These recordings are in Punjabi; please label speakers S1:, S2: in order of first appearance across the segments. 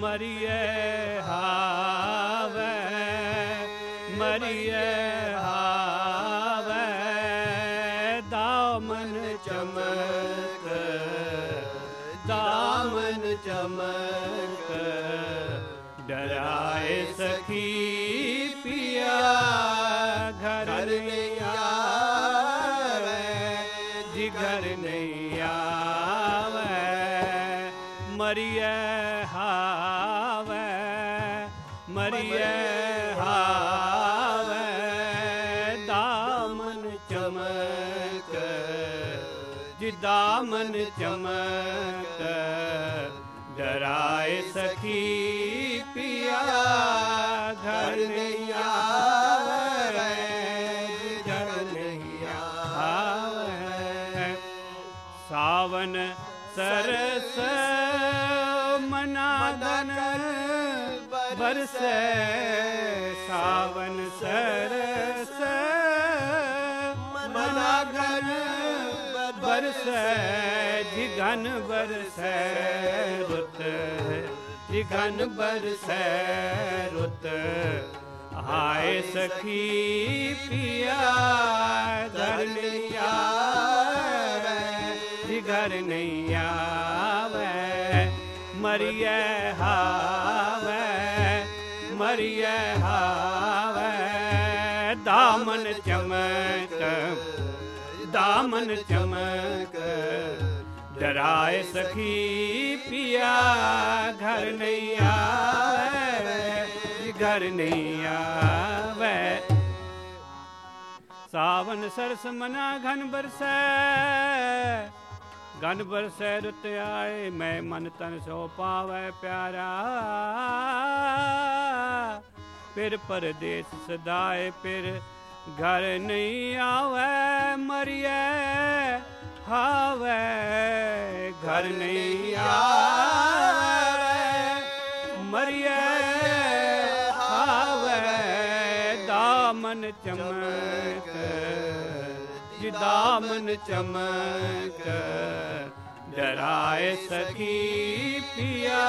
S1: ਮਰੀਏ ਹਾਵੇ ਮਰੀਏ ਹਾਵੇ, ਦਾਮਨ ਚਮਕ ਦਾਮਨ ਚਮਕ, ਡਰਾਏ ਸਖੀ ਪਿਆ ਘਰ ਨਹੀਂ ਆਵੇ ਜੀ ਘਰ ਨਹੀਂ ਆਵੇ, ਮਰੀਏ ਮਰੀਏ ਹਾਵੇ, ਦਾਮਨ ਚਮਕ, ਜੀ ਦਾਮਨ ਚਮਕ, ਡਰਾਏ ਸਖੀ ਪਿਆ, ਘਰ ਨਹੀਂ ਆਵੇ ਘਰ ਨਹੀਂ ਆਵੇ। ਸਾਵਨ ਸਰ ਬਰਸੈ ਸਾਵਨ ਸਰਸ ਮਨਾਗਨ ਬਰਸੈ ਜਿਗਨ ਬਰਸੈ ਰੁੱਤ, ਜਿਗਨ ਬਰਸੈ ਰੁੱਤ। ਹਾਏ ਸਖੀ ਪਿਆ ਘਰ ਨਹੀਂ ਆਵੇ ਜੀ ਘਰ ਨਹੀਂ ਆਵੇ ਮਰੀਏ ਹਾਵੇ। ਮਰੀਏ ਹਾਵੇ, ਦਾਮਨ ਚਮਕ ਦਾਮਨ ਚਮਕ। ਡਰਾਏ ਸਖੀ ਪਿਆ, ਘਰ ਨਹੀਂ ਆਵੇ, ਘਰ ਨਹੀਂ ਆਵੇ। ਸਾਵਨ ਸਰਸ ਮਨਾ, ਘਨ ਬਰਸੈ ਗਨ ਬਰਸੈ ਰੁੱਤ ਆਏ, ਮੈਂ ਮਨ ਤਨ ਸੋ ਪਾਵੈ ਪਿਆਰਾ। ਫਿਰ ਪਰਦੇਸ ਸਦਾਏ ਫਿਰ ਘਰ ਨਹੀਂ ਆਵੈ ਮਰੀਏ ਹਾਵੇ ਘਰ ਨਹੀਂ ਆਵੈ ਮਰੀਏ ਹਾਵੇ ਦਾਮਨ ਚਮਕ ਜੀ ਦਾਮਨ ਚਮਕ ਡਰਾਏ ਸਖੀ ਪਿਆ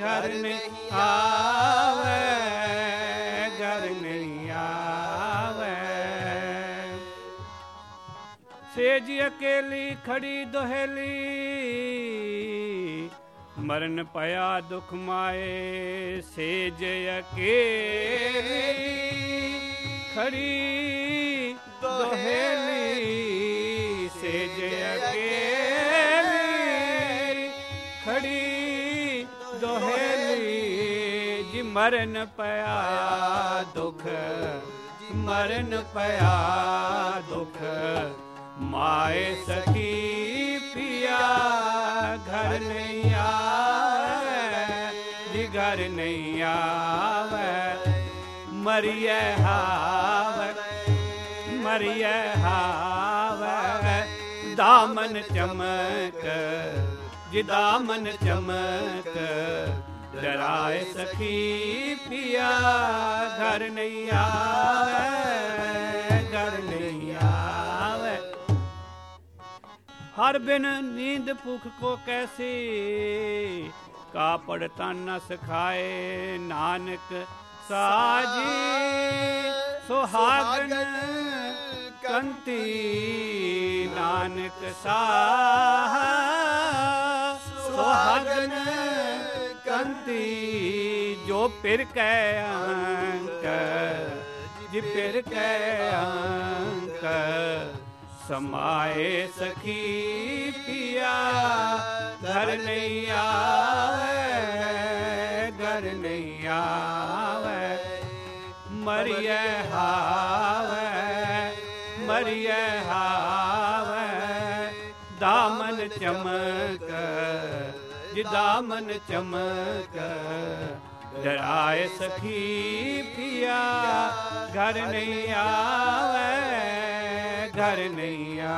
S1: ਘਰ ਨਹੀਂ ਆਵੇ ਸੇਜ ਅਕੇਲੀ, ਖੜੀ ਦੁਹੇਲੀ। ਮਰਨ ਪਿਆ ਦੁਖ ਮਾਏ ਸੇਜ ਅਕੇਲੀ, ਖੜੀ ਦੁਹੇਲੀ। ਸੇਜ ਅਕੇਲੀ, ਖੜੀ ਦੁਹੇਲੀ। ਜੀ ਮਰਨ ਪਿਆ ਦੁਖ, ਮਰਨ ਪਿਆ ਦੁਖ। ਮਾਏ ਸਖੀ ਪਿਆ ਘਰ ਨਹੀਂ ਆਵੇ ਜੀ ਘਰ ਨਹੀਂ ਆਵੇ ਮਰੀਏ ਹਾਵੇ ਮਰੀਏ ਹਾਵੇ ਦਾਮਨ ਚਮਕ ਜੀ ਦਾਮਨ ਚਮਕ ਡਰਾਏ ਸਖੀ ਪਿਆ ਘਰ ਨਹੀਂ ਹਰ ਬਿਨ ਨੀਂਦ ਭੁਖ ਕੋ ਕੈਸੀ? ਕਾਪੜ ਤਨ ਸਖਾਏ, ਨਾਨਕ ਸਾਜੀ। ਸੁਹਾਗਨ ਕੰਤੀ, ਨਾਨਕ ਸਾਹ। ਸੁਹਾਗਨ ਕੰਤੀ, ਜੋ ਪਿਰ ਕੈ ਅੰਕ ਜੀ ਪਿਰ ਕੈ ਅੰਕ ਸਮਾਏ ਸਖੀ ਪਿਆ, ਘਰ ਨਹੀਂ ਆਵੇ, ਘਰ ਨਹੀਂ ਆਵੇ। ਮਰੀਏ ਹਾਵੇ ਮਰੀਏ ਹਾਵੇ, ਦਾਮਨ ਚਮਕ, ਜੀ ਦਾਮਨ ਚਮਕ, ਡਰਾਏ ਸਖੀ ਪਿਆ, ਘਰ ਨਹੀਂ ਆਵੇ। ஐயா